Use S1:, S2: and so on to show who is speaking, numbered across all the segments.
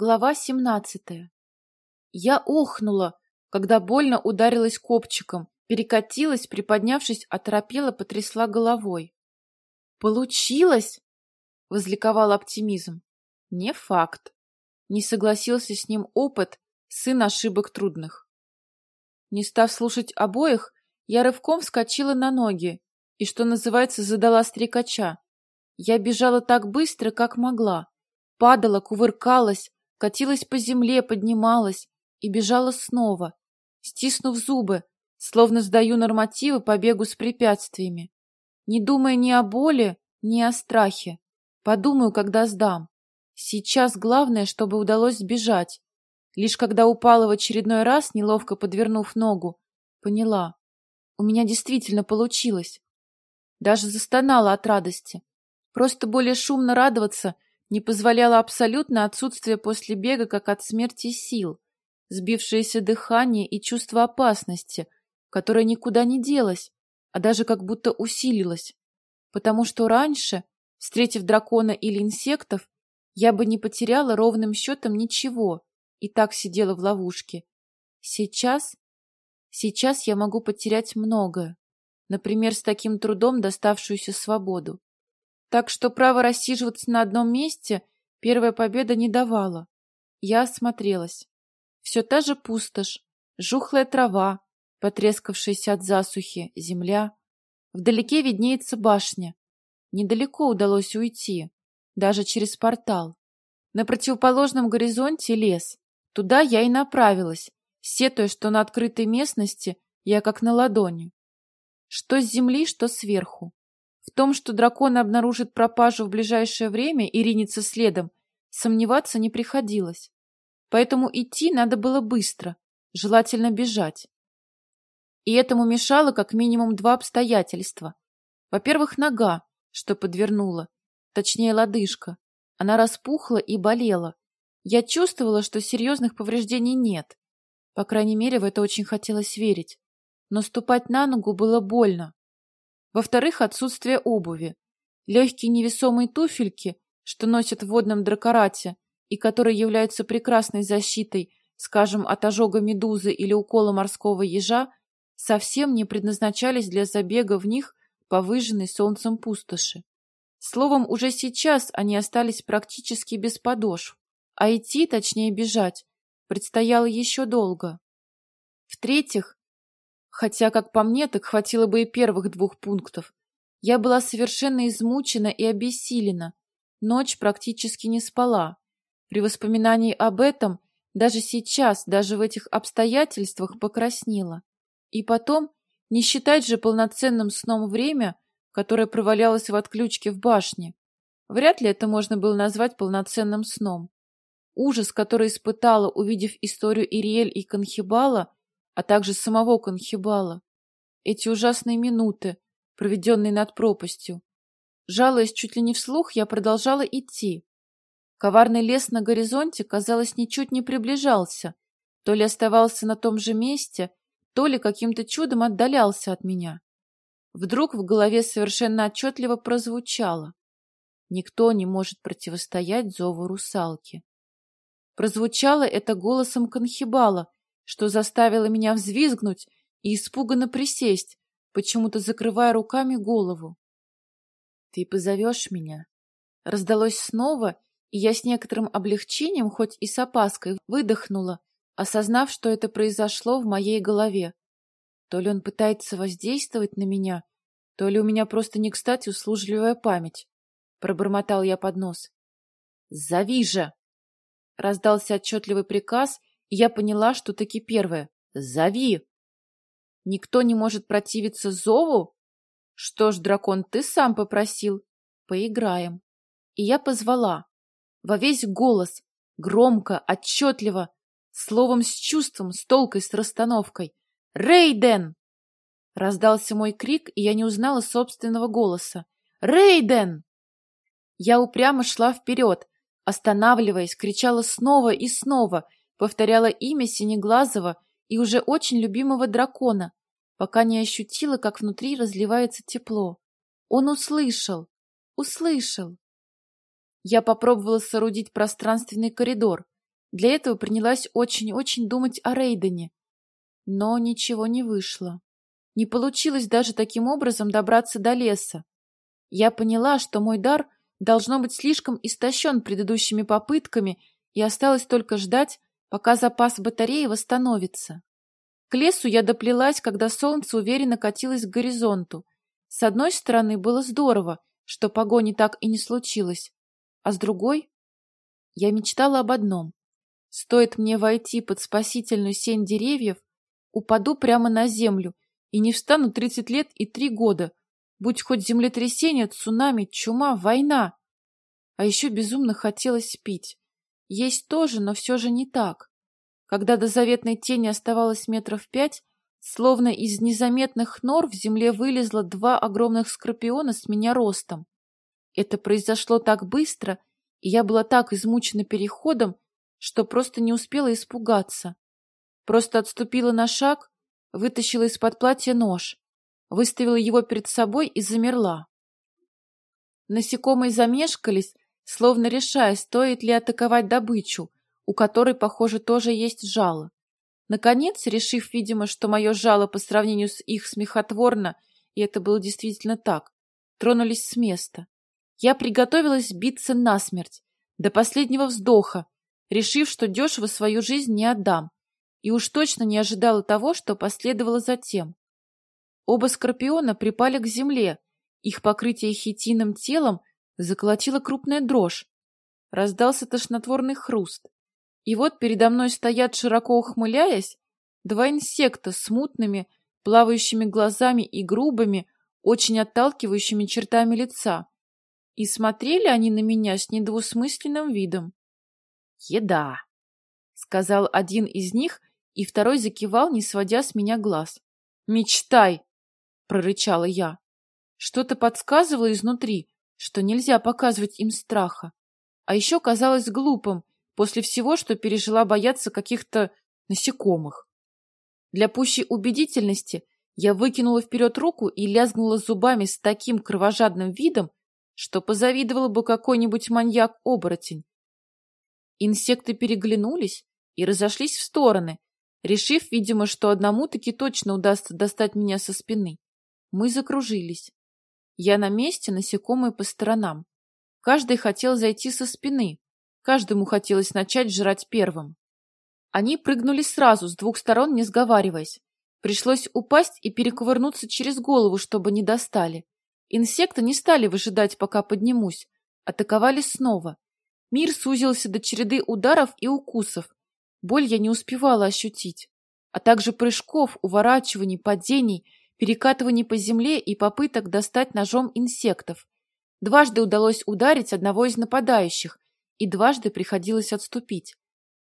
S1: Глава семнадцатая. Я охнула, когда больно ударилась копчиком, перекатилась, приподнявшись, оторопела, потрясла головой. «Получилось!» — возликовал оптимизм. «Не факт». Не согласился с ним опыт, сын ошибок трудных. Не став слушать обоих, я рывком вскочила на ноги и, что называется, задала стрекача. Я бежала так быстро, как могла. Падала, кувыркалась, катилась по земле, поднималась и бежала снова, стиснув зубы, словно сдаю нормативы по бегу с препятствиями, не думая ни о боли, ни о страхе. Подумаю, когда сдам. Сейчас главное, чтобы удалось сбежать. Лишь когда упала в очередной раз, неловко подвернув ногу, поняла. У меня действительно получилось. Даже застонала от радости. Просто более шумно радоваться — не позволяло абсолютно отсутствие после бега как от смерти сил, сбившееся дыхание и чувство опасности, которое никуда не делось, а даже как будто усилилось. Потому что раньше, встретив дракона или инсектов, я бы не потеряла ровным счетом ничего и так сидела в ловушке. Сейчас... Сейчас я могу потерять многое. Например, с таким трудом доставшуюся свободу. Так что право рассиживаться на одном месте первая победа не давала. Я осмотрелась. Все та же пустошь, жухлая трава, потрескавшаяся от засухи, земля. Вдалеке виднеется башня. Недалеко удалось уйти, даже через портал. На противоположном горизонте лес. Туда я и направилась, сетуя, что на открытой местности я как на ладони. Что с земли, что сверху. В том, что дракон обнаружит пропажу в ближайшее время и ринется следом, сомневаться не приходилось. Поэтому идти надо было быстро, желательно бежать. И этому мешало как минимум два обстоятельства. Во-первых, нога, что подвернула, точнее лодыжка. Она распухла и болела. Я чувствовала, что серьезных повреждений нет. По крайней мере, в это очень хотелось верить. Но ступать на ногу было больно. Во-вторых, отсутствие обуви. Легкие невесомые туфельки, что носят в водном дракорате и которые являются прекрасной защитой, скажем, от ожога медузы или укола морского ежа, совсем не предназначались для забега в них по выжженной солнцем пустоши. Словом, уже сейчас они остались практически без подошв, а идти, точнее бежать, предстояло еще долго. В-третьих, Хотя, как по мне, так хватило бы и первых двух пунктов. Я была совершенно измучена и обессилена. Ночь практически не спала. При воспоминании об этом даже сейчас, даже в этих обстоятельствах покраснела. И потом, не считать же полноценным сном время, которое провалялось в отключке в башне. Вряд ли это можно было назвать полноценным сном. Ужас, который испытала, увидев историю Ириэль и Конхибала, а также самого Конхибала. Эти ужасные минуты, проведенные над пропастью. Жалуясь чуть ли не вслух, я продолжала идти. Коварный лес на горизонте, казалось, ничуть не приближался, то ли оставался на том же месте, то ли каким-то чудом отдалялся от меня. Вдруг в голове совершенно отчетливо прозвучало. Никто не может противостоять зову русалки. Прозвучало это голосом Конхибала, что заставило меня взвизгнуть и испуганно присесть, почему-то закрывая руками голову. «Ты позовешь меня?» Раздалось снова, и я с некоторым облегчением, хоть и с опаской, выдохнула, осознав, что это произошло в моей голове. То ли он пытается воздействовать на меня, то ли у меня просто не кстати услужливая память. Пробормотал я под нос. «Зови же!» Раздался отчетливый приказ, я поняла, что таки первое. Зови! Никто не может противиться зову? Что ж, дракон, ты сам попросил. Поиграем. И я позвала. Во весь голос, громко, отчетливо, словом с чувством, с толкой, с расстановкой. «Рейден!» Раздался мой крик, и я не узнала собственного голоса. «Рейден!» Я упрямо шла вперед, останавливаясь, кричала снова и снова — повторяла имя Синеглазого и уже очень любимого дракона, пока не ощутила, как внутри разливается тепло. Он услышал, услышал. Я попробовала соорудить пространственный коридор, Для этого принялась очень-очень думать о Рейдене. Но ничего не вышло. Не получилось даже таким образом добраться до леса. Я поняла, что мой дар должно быть слишком истощен предыдущими попытками, и осталось только ждать, пока запас батареи восстановится. К лесу я доплелась, когда солнце уверенно катилось к горизонту. С одной стороны, было здорово, что погони так и не случилось, а с другой я мечтала об одном. Стоит мне войти под спасительную сень деревьев, упаду прямо на землю и не встану тридцать лет и три года, будь хоть землетрясение, цунами, чума, война. А еще безумно хотелось пить. Есть тоже, но все же не так. Когда до заветной тени оставалось метров пять, словно из незаметных нор в земле вылезло два огромных скорпиона с меня ростом. Это произошло так быстро, и я была так измучена переходом, что просто не успела испугаться. Просто отступила на шаг, вытащила из-под платья нож, выставила его перед собой и замерла. Насекомые замешкались, словно решая, стоит ли атаковать добычу, у которой, похоже, тоже есть жало. Наконец, решив, видимо, что мое жало по сравнению с их смехотворно, и это было действительно так, тронулись с места. Я приготовилась биться насмерть, до последнего вздоха, решив, что дешево свою жизнь не отдам, и уж точно не ожидала того, что последовало затем. Оба скорпиона припали к земле, их покрытие хитином телом заколотила крупная дрожь. Раздался тошнотворный хруст. И вот передо мной стоят, широко ухмыляясь, два инсекта с мутными, плавающими глазами и грубыми, очень отталкивающими чертами лица. И смотрели они на меня с недвусмысленным видом. «Еда!» — сказал один из них, и второй закивал, не сводя с меня глаз. «Мечтай!» — прорычала я. Что-то подсказывало изнутри, что нельзя показывать им страха. А еще казалось глупым, после всего, что пережила бояться каких-то насекомых. Для пущей убедительности я выкинула вперед руку и лязгнула зубами с таким кровожадным видом, что позавидовала бы какой-нибудь маньяк-оборотень. Инсекты переглянулись и разошлись в стороны, решив, видимо, что одному-таки точно удастся достать меня со спины. Мы закружились. Я на месте, насекомые по сторонам. Каждый хотел зайти со спины, каждому хотелось начать жрать первым. Они прыгнули сразу, с двух сторон, не сговариваясь. Пришлось упасть и перекувырнуться через голову, чтобы не достали. Инсекты не стали выжидать, пока поднимусь. Атаковали снова. Мир сузился до череды ударов и укусов. Боль я не успевала ощутить, а также прыжков, уворачиваний, падений, перекатываний по земле и попыток достать ножом инсектов. Дважды удалось ударить одного из нападающих, и дважды приходилось отступить.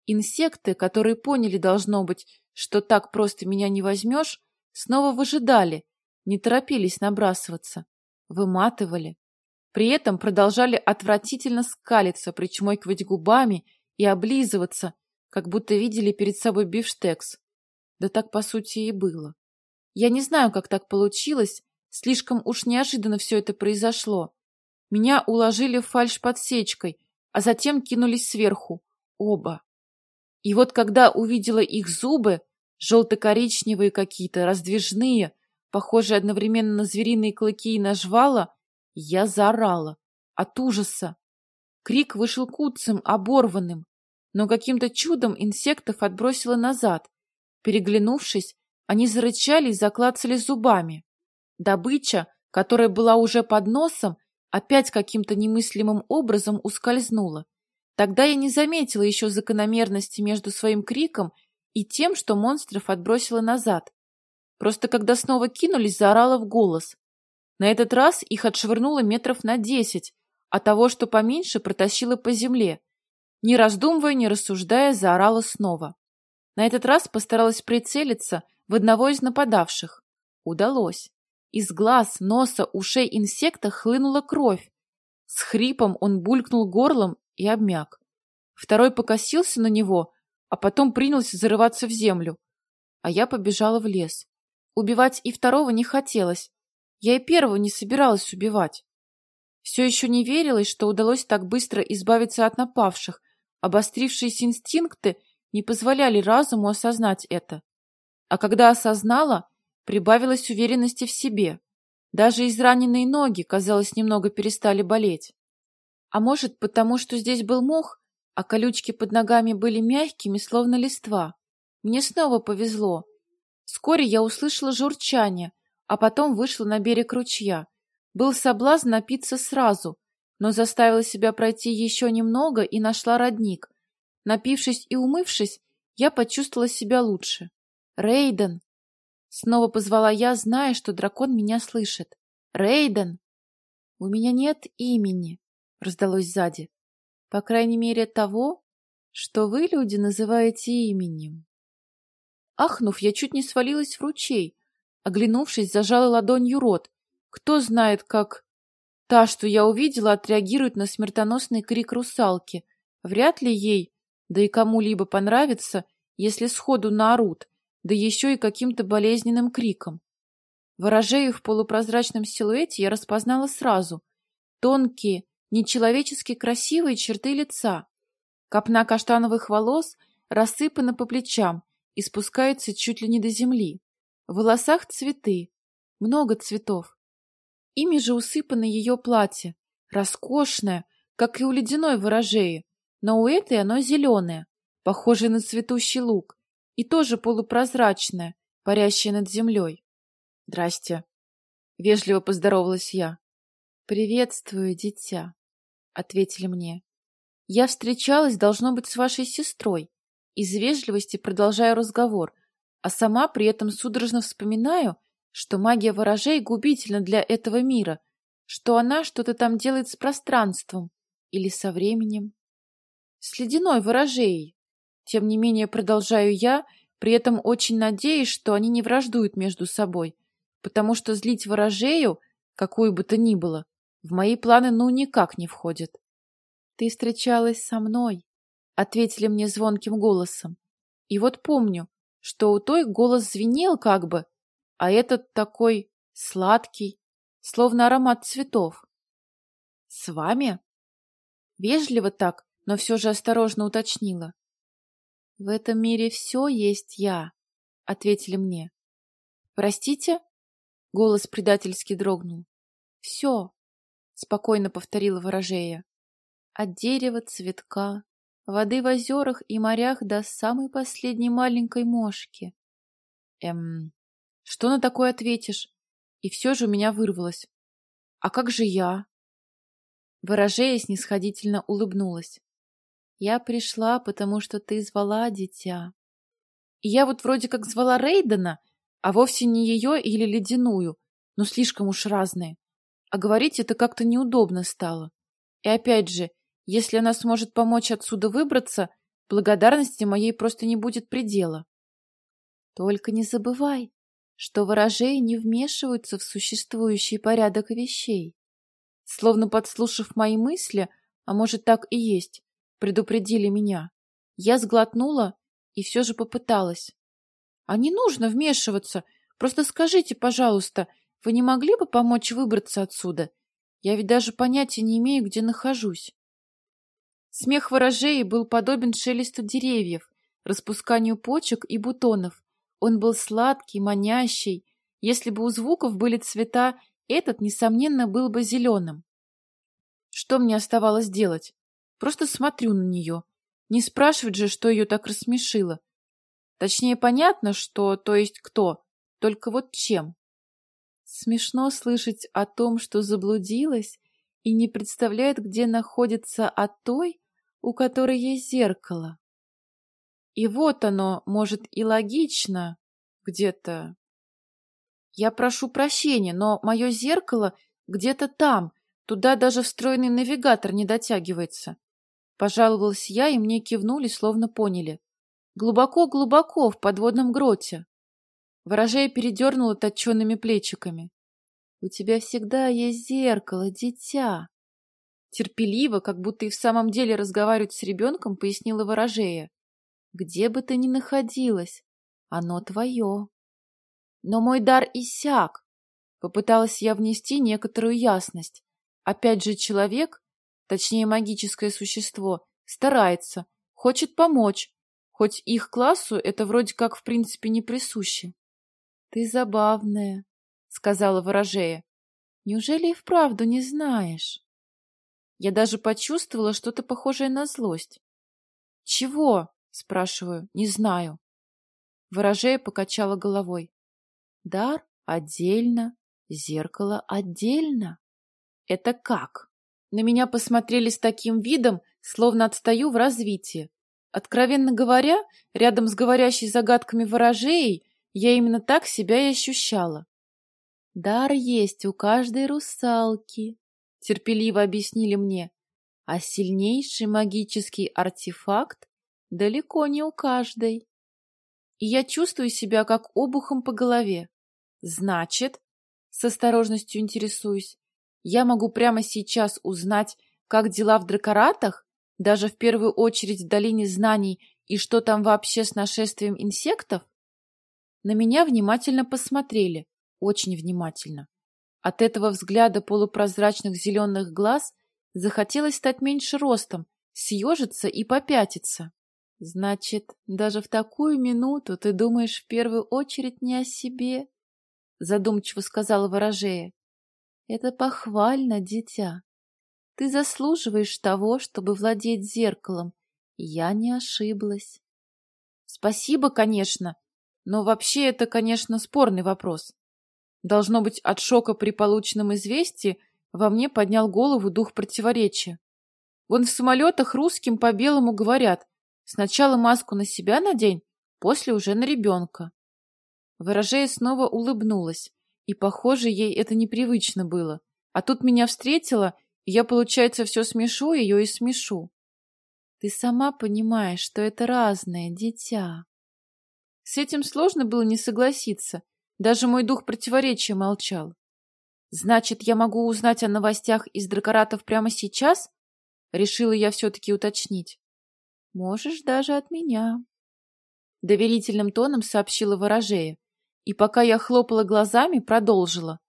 S1: Инсекты, которые поняли, должно быть, что так просто меня не возьмешь, снова выжидали, не торопились набрасываться, выматывали. При этом продолжали отвратительно скалиться, причмокивать губами и облизываться, как будто видели перед собой бифштекс. Да так, по сути, и было. Я не знаю, как так получилось, слишком уж неожиданно все это произошло. Меня уложили фальш-подсечкой, а затем кинулись сверху. Оба. И вот когда увидела их зубы, желто-коричневые какие-то, раздвижные, похожие одновременно на звериные клыки и на жвала, я заорала. От ужаса. Крик вышел куцым, оборванным, но каким-то чудом инсектов отбросило назад. Переглянувшись, они зарычали и заклацали зубами. Добыча, которая была уже под носом, опять каким-то немыслимым образом ускользнула. Тогда я не заметила еще закономерности между своим криком и тем, что монстров отбросило назад. Просто когда снова кинулись, заорала в голос. На этот раз их отшвырнуло метров на десять, а того, что поменьше, протащило по земле. Не раздумывая, не рассуждая, заорала снова. На этот раз постаралась прицелиться в одного из нападавших. Удалось. Из глаз, носа, ушей инсекта хлынула кровь. С хрипом он булькнул горлом и обмяк. Второй покосился на него, а потом принялся зарываться в землю. А я побежала в лес. Убивать и второго не хотелось. Я и первого не собиралась убивать. Все еще не верилось, что удалось так быстро избавиться от напавших, Обострившиеся инстинкты не позволяли разуму осознать это. А когда осознала, прибавилось уверенности в себе. Даже израненные ноги, казалось, немного перестали болеть. А может, потому что здесь был мох, а колючки под ногами были мягкими, словно листва. Мне снова повезло. Вскоре я услышала журчание, а потом вышла на берег ручья. Был соблазн напиться сразу, но заставила себя пройти еще немного и нашла родник. Напившись и умывшись, я почувствовала себя лучше. «Рейден!» Снова позвала я, зная, что дракон меня слышит. «Рейден!» «У меня нет имени», — раздалось сзади. «По крайней мере, того, что вы, люди, называете именем». Ахнув, я чуть не свалилась в ручей. Оглянувшись, зажала ладонью рот. Кто знает, как... Та, что я увидела, отреагирует на смертоносный крик русалки. Вряд ли ей, да и кому-либо понравится, если сходу наорут, да еще и каким-то болезненным криком. Ворожею в полупрозрачном силуэте я распознала сразу. Тонкие, нечеловечески красивые черты лица. Копна каштановых волос рассыпана по плечам и спускается чуть ли не до земли. В волосах цветы, много цветов. Ими же усыпано ее платье, роскошное, как и у ледяной ворожеи, но у этой оно зеленое, похожее на цветущий лук, и тоже полупрозрачное, парящее над землей. «Здрасте», — вежливо поздоровалась я. «Приветствую, дитя», — ответили мне. «Я встречалась, должно быть, с вашей сестрой. Из вежливости продолжаю разговор, а сама при этом судорожно вспоминаю, что магия ворожей губительна для этого мира, что она что-то там делает с пространством или со временем. С ледяной ворожеей. Тем не менее, продолжаю я, при этом очень надеюсь, что они не враждуют между собой, потому что злить ворожею, какую бы то ни было, в мои планы ну никак не входит. «Ты встречалась со мной», — ответили мне звонким голосом. И вот помню, что у той голос звенел как бы, а этот такой сладкий, словно аромат цветов. — С вами? Вежливо так, но все же осторожно уточнила. — В этом мире все есть я, — ответили мне. — Простите? — голос предательски дрогнул. — Все, — спокойно повторила ворожея. — От дерева, цветка, воды в озерах и морях до самой последней маленькой мошки. Эм, что на такое ответишь? И все же у меня вырвалось. А как же я? Ворожея снисходительно улыбнулась. Я пришла, потому что ты звала дитя. Я вот вроде как звала Рейдена, а вовсе не ее или ледяную, но слишком уж разные. А говорить это как-то неудобно стало. И опять же, если она сможет помочь отсюда выбраться, благодарности моей просто не будет предела. Только не забывай, что ворожеи не вмешиваются в существующий порядок вещей. Словно подслушав мои мысли, а может так и есть, предупредили меня. Я сглотнула и все же попыталась. А не нужно вмешиваться, просто скажите, пожалуйста, вы не могли бы помочь выбраться отсюда? Я ведь даже понятия не имею, где нахожусь. Смех ворожеи был подобен шелесту деревьев, распусканию почек и бутонов, он был сладкий, манящий. Если бы у звуков были цвета, этот, несомненно, был бы зеленым. Что мне оставалось делать? Просто смотрю на нее. Не спрашивать же, что ее так рассмешило. Точнее, понятно, что, то есть кто, только вот чем. Смешно слышать о том, что заблудилась и не представляет, где находится от той, у которой есть зеркало. И вот оно, может, и логично где-то. Я прошу прощения, но мое зеркало где-то там, туда даже встроенный навигатор не дотягивается. Пожаловалась я, и мне кивнули, словно поняли. Глубоко-глубоко в подводном гроте. Ворожея передернула точенными плечиками. — У тебя всегда есть зеркало, дитя. Терпеливо, как будто и в самом деле разговаривать с ребенком, пояснила ворожея. Где бы ты ни находилась, оно твое. Но мой дар иссяк. Попыталась я внести некоторую ясность. Опять же, человек, точнее магическое существо, старается, Хочет помочь, хоть их классу это вроде как в принципе не присуще. — Ты забавная, — сказала ворожея. — Неужели и вправду не знаешь? Я даже почувствовала что-то похожее на злость. — Чего? — спрашиваю. — Не знаю. Ворожея покачала головой. — Дар отдельно, зеркало отдельно. — Это как? На меня посмотрели с таким видом, словно отстаю в развитии. Откровенно говоря, рядом с говорящей загадками ворожеей я именно так себя и ощущала. «Дар есть у каждой русалки», — терпеливо объяснили мне, «а сильнейший магический артефакт далеко не у каждой». И я чувствую себя как обухом по голове. Значит, с осторожностью интересуюсь, я могу прямо сейчас узнать, как дела в дракоратах, даже в первую очередь в долине знаний, и что там вообще с нашествием инсектов? На меня внимательно посмотрели, очень внимательно. От этого взгляда полупрозрачных зеленых глаз захотелось стать меньше ростом, съежиться и попятиться. Значит, даже в такую минуту ты думаешь в первую очередь не о себе? Задумчиво сказала ворожея. Это похвально, дитя. Ты заслуживаешь того, чтобы владеть зеркалом. Я не ошиблась. Спасибо, конечно, но вообще это, конечно, спорный вопрос. Должно быть, от шока при полученном известии во мне поднял голову дух противоречия. Вон в самолетах русским по белому говорят, сначала маску на себя надень, после уже на ребенка. Ворожея снова улыбнулась, и, похоже, ей это непривычно было. А тут меня встретила, и я, получается, все смешу ее и смешу. Ты сама понимаешь, что это разное, дитя. С этим сложно было не согласиться. Даже мой дух противоречия молчал. Значит, я могу узнать о новостях из дракоратов прямо сейчас? Решила я все-таки уточнить. Можешь даже от меня. Доверительным тоном сообщила ворожея. И пока я хлопала глазами, продолжила.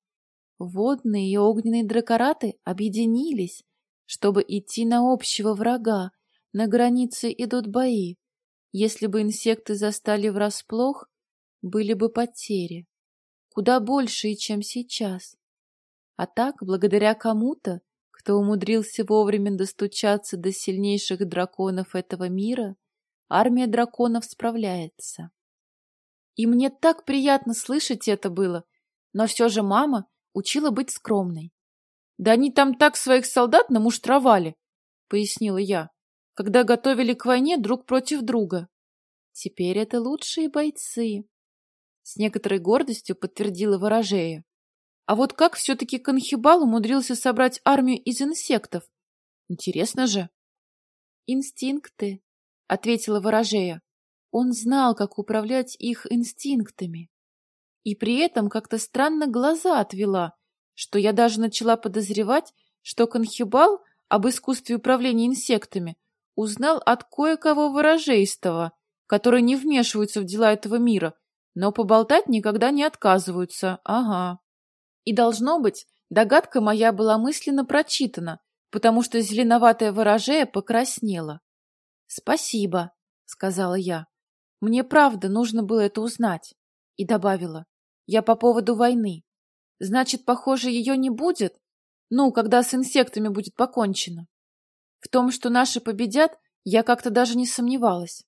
S1: Водные и огненные дракораты объединились, чтобы идти на общего врага. На границе идут бои. Если бы инсекты застали врасплох, были бы потери. Куда большие, чем сейчас. А так, благодаря кому-то, кто умудрился вовремя достучаться до сильнейших драконов этого мира, армия драконов справляется. И мне так приятно слышать это было. Но все же мама учила быть скромной. «Да они там так своих солдат намуштровали», — пояснила я, «когда готовили к войне друг против друга». «Теперь это лучшие бойцы», — с некоторой гордостью подтвердила ворожея. «А вот как все-таки Конхибал умудрился собрать армию из инсектов? Интересно же». «Инстинкты», — ответила ворожея. Он знал, как управлять их инстинктами. И при этом как-то странно глаза отвела, что я даже начала подозревать, что Конхибал об искусстве управления инсектами узнал от кое-кого ворожейстого, которые не вмешиваются в дела этого мира, но поболтать никогда не отказываются. Ага. И должно быть, догадка моя была мысленно прочитана, потому что зеленоватая ворожея покраснела. «Спасибо», — сказала я. Мне правда нужно было это узнать. И добавила. Я по поводу войны. Значит, похоже, ее не будет? Ну, когда с инсектами будет покончено. В том, что наши победят, я как-то даже не сомневалась.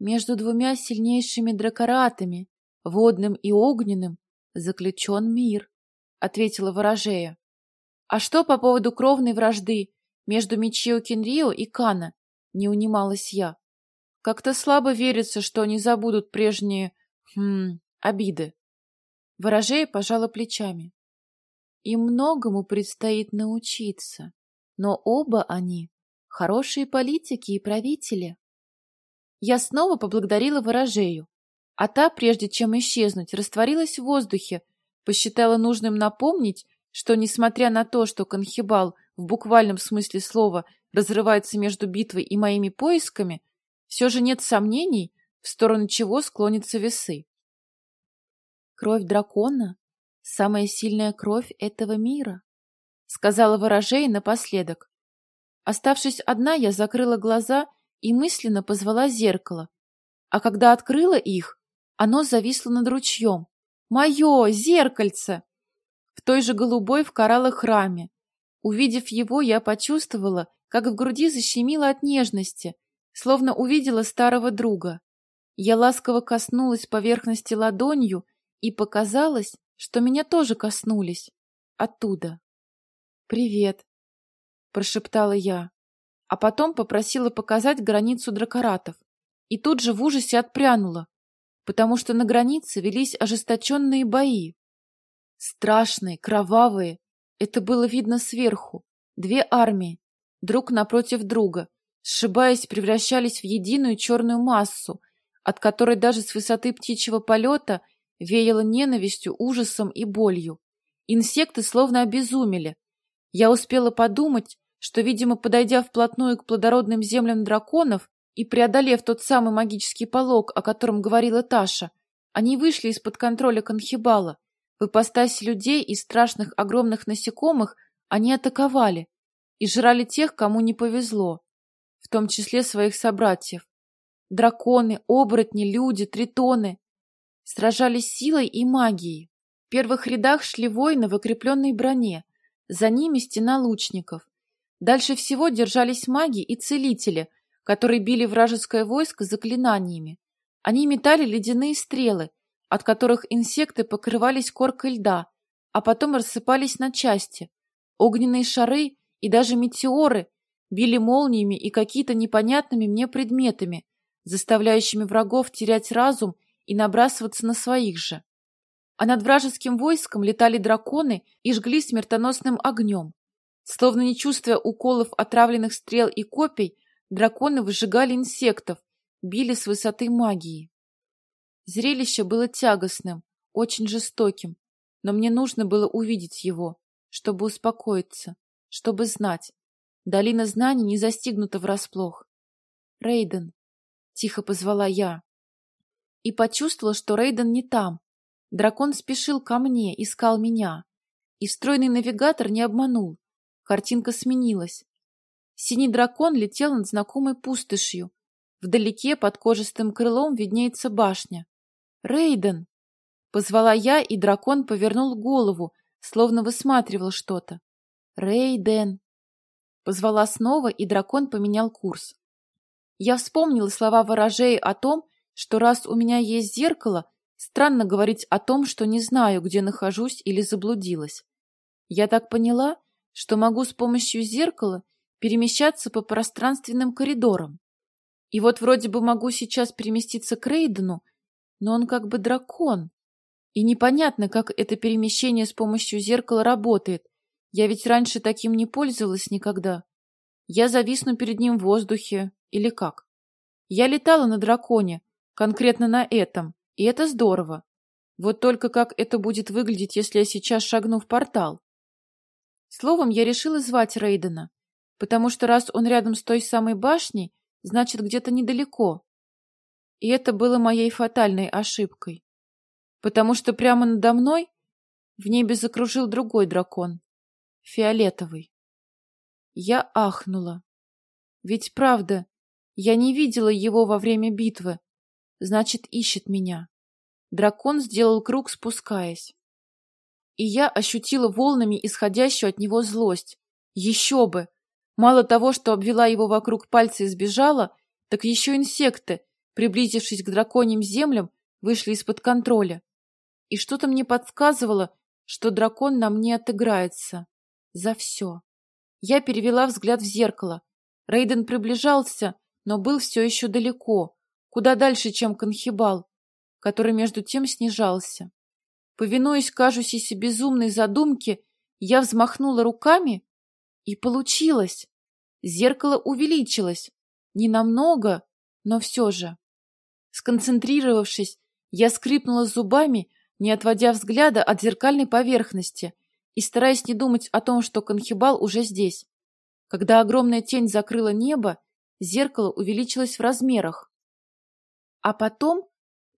S1: Между двумя сильнейшими дракоратами, водным и огненным, заключен мир, — ответила ворожея. А что по поводу кровной вражды между Мичио Кенрио и Кана? Не унималась я. Как-то слабо верится, что они забудут прежние... Хм, обиды. Ворожея пожала плечами. И многому предстоит научиться, но оба они хорошие политики и правители. Я снова поблагодарила ворожею, а та, прежде чем исчезнуть, растворилась в воздухе, посчитала нужным напомнить, что, несмотря на то, что Конхибал в буквальном смысле слова разрывается между битвой и моими поисками, все же нет сомнений, в сторону чего склонятся весы. Кровь дракона — самая сильная кровь этого мира, — сказала ворожей напоследок. Оставшись одна, я закрыла глаза и мысленно позвала зеркало. А когда открыла их, оно зависло над ручьем. Мое зеркальце! В той же голубой в кораллах раме. Увидев его, я почувствовала, как в груди защемило от нежности, словно увидела старого друга. Я ласково коснулась поверхности ладонью, и показалось, что меня тоже коснулись. Оттуда. «Привет», — прошептала я, а потом попросила показать границу дракоратов. И тут же в ужасе отпрянула, потому что на границе велись ожесточенные бои. Страшные, кровавые. Это было видно сверху. Две армии, друг напротив друга, сшибаясь, превращались в единую черную массу, от которой даже с высоты птичьего полета веяло ненавистью, ужасом и болью. Инсекты словно обезумели. Я успела подумать, что, видимо, подойдя вплотную к плодородным землям драконов и преодолев тот самый магический полог, о котором говорила Таша, они вышли из-под контроля Конхибала. В ипостаси людей и страшных огромных насекомых они атаковали и жрали тех, кому не повезло, в том числе своих собратьев. Драконы, оборотни, люди, тритоны сражались силой и магией. В первых рядах шли воины в окрепленной броне, за ними стена лучников. Дальше всего держались маги и целители, которые били вражеское войско заклинаниями. Они метали ледяные стрелы, от которых инсекты покрывались коркой льда, а потом рассыпались на части. Огненные шары и даже метеоры били молниями и какие-то непонятными мне предметами, заставляющими врагов терять разум и набрасываться на своих же. А над вражеским войском летали драконы и жгли смертоносным огнем. Словно не чувствуя уколов отравленных стрел и копий, драконы выжигали инсектов, били с высоты магии. Зрелище было тягостным, очень жестоким, но мне нужно было увидеть его, чтобы успокоиться, чтобы знать. Долина знаний не застигнута врасплох. «Рейден», — тихо позвала я. И почувствовала, что Рейден не там. Дракон спешил ко мне, искал меня. И стройный навигатор не обманул. Картинка сменилась. Синий дракон летел над знакомой пустошью. Вдалеке под кожистым крылом виднеется башня. «Рейден!» Позвала я, и дракон повернул голову, словно высматривал что-то. «Рейден!» Позвала снова, и дракон поменял курс. Я вспомнила слова ворожей о том, что раз у меня есть зеркало, странно говорить о том, что не знаю, где нахожусь или заблудилась. Я так поняла, что могу с помощью зеркала перемещаться по пространственным коридорам. И вот вроде бы могу сейчас переместиться к Рейдену, но он как бы дракон. И непонятно, как это перемещение с помощью зеркала работает. Я ведь раньше таким не пользовалась никогда. Я зависну перед ним в воздухе. Или как? Я летала на драконе, конкретно на этом, и это здорово. Вот только как это будет выглядеть, если я сейчас шагну в портал? Словом, я решила звать Рейдена, потому что раз он рядом с той самой башней, значит, где-то недалеко. И это было моей фатальной ошибкой, потому что прямо надо мной в небе закружил другой дракон, фиолетовый. Я ахнула. Ведь правда, я не видела его во время битвы, значит, ищет меня. Дракон сделал круг, спускаясь и я ощутила волнами исходящую от него злость. Еще бы! Мало того, что обвела его вокруг пальца и сбежала, так еще инсекты, приблизившись к драконьим землям, вышли из-под контроля. И что-то мне подсказывало, что дракон на мне отыграется. За все. Я перевела взгляд в зеркало. Рейден приближался, но был все еще далеко, куда дальше, чем Конхибал, который между тем снижался. Повинуясь кажущейся безумной задумке, я взмахнула руками, и получилось. Зеркало увеличилось. Не намного, но все же. Сконцентрировавшись, я скрипнула зубами, не отводя взгляда от зеркальной поверхности и стараясь не думать о том, что Конхибал уже здесь. Когда огромная тень закрыла небо, зеркало увеличилось в размерах. А потом,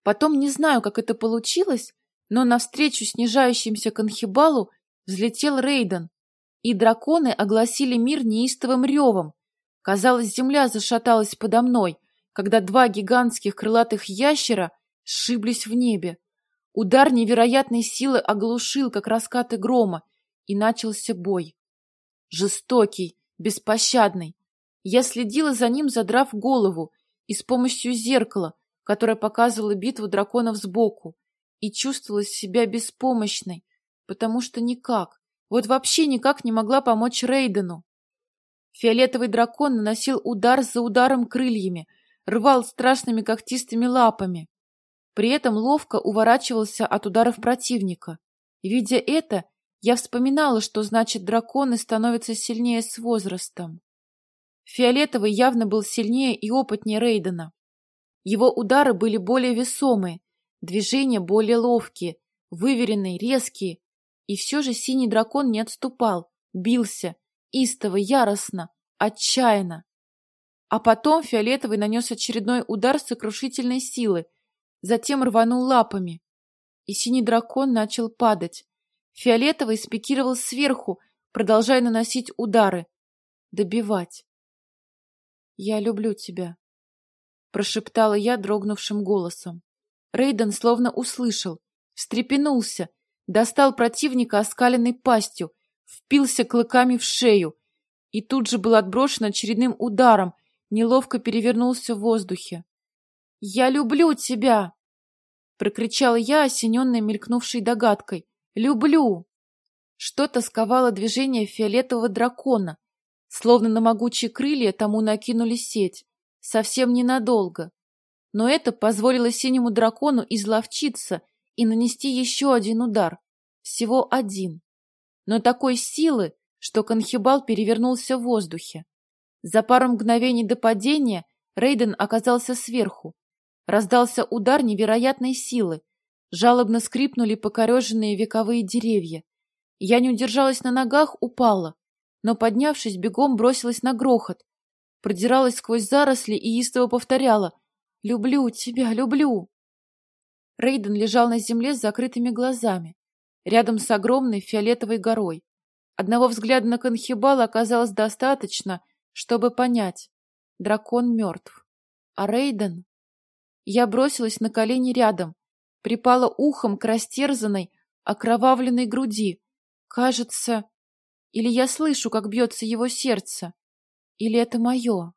S1: потом не знаю, как это получилось, но навстречу снижающимся конхибалу взлетел Рейден, и драконы огласили мир неистовым ревом. Казалось, земля зашаталась подо мной, когда два гигантских крылатых ящера сшиблись в небе. Удар невероятной силы оглушил, как раскаты грома, и начался бой. Жестокий, беспощадный. Я следила за ним, задрав голову, и с помощью зеркала, которое показывало битву драконов сбоку, и чувствовала себя беспомощной, потому что никак, вот вообще никак не могла помочь Рейдену. Фиолетовый дракон наносил удар за ударом крыльями, рвал страшными когтистыми лапами. При этом ловко уворачивался от ударов противника. Видя это, я вспоминала, что значит драконы становятся сильнее с возрастом. Фиолетовый явно был сильнее и опытнее Рейдена. Его удары были более весомые, движения более ловкие, выверенные, резкие. И все же синий дракон не отступал, бился, истово, яростно, отчаянно. А потом Фиолетовый нанес очередной удар сокрушительной силы, затем рванул лапами. И синий дракон начал падать. Фиолетовый спикировал сверху, продолжая наносить удары. Добивать. «Я люблю тебя», — прошептала я дрогнувшим голосом. Рейден словно услышал, встрепенулся, достал противника оскаленной пастью, впился клыками в шею и тут же был отброшен очередным ударом, неловко перевернулся в воздухе. «Я люблю тебя!» — прокричала я, осененная мелькнувшей догадкой. «Люблю!» Что-то сковало движение фиолетового дракона, словно на могучие крылья тому накинули сеть, совсем ненадолго. Но это позволило синему дракону изловчиться и нанести еще один удар. Всего один. Но такой силы, что конхибал перевернулся в воздухе. За пару мгновений до падения Рейден оказался сверху. Раздался удар невероятной силы. Жалобно скрипнули покореженные вековые деревья. Я не удержалась на ногах, упала, но, поднявшись, бегом бросилась на грохот. Продиралась сквозь заросли и истово повторяла «Люблю тебя, люблю!». Рейден лежал на земле с закрытыми глазами, рядом с огромной фиолетовой горой. Одного взгляда на Конхибала оказалось достаточно, чтобы понять. Дракон мертв. А Рейден... Я бросилась на колени рядом, припала ухом к растерзанной, окровавленной груди. Кажется... Или я слышу, как бьется его сердце. Или это мое?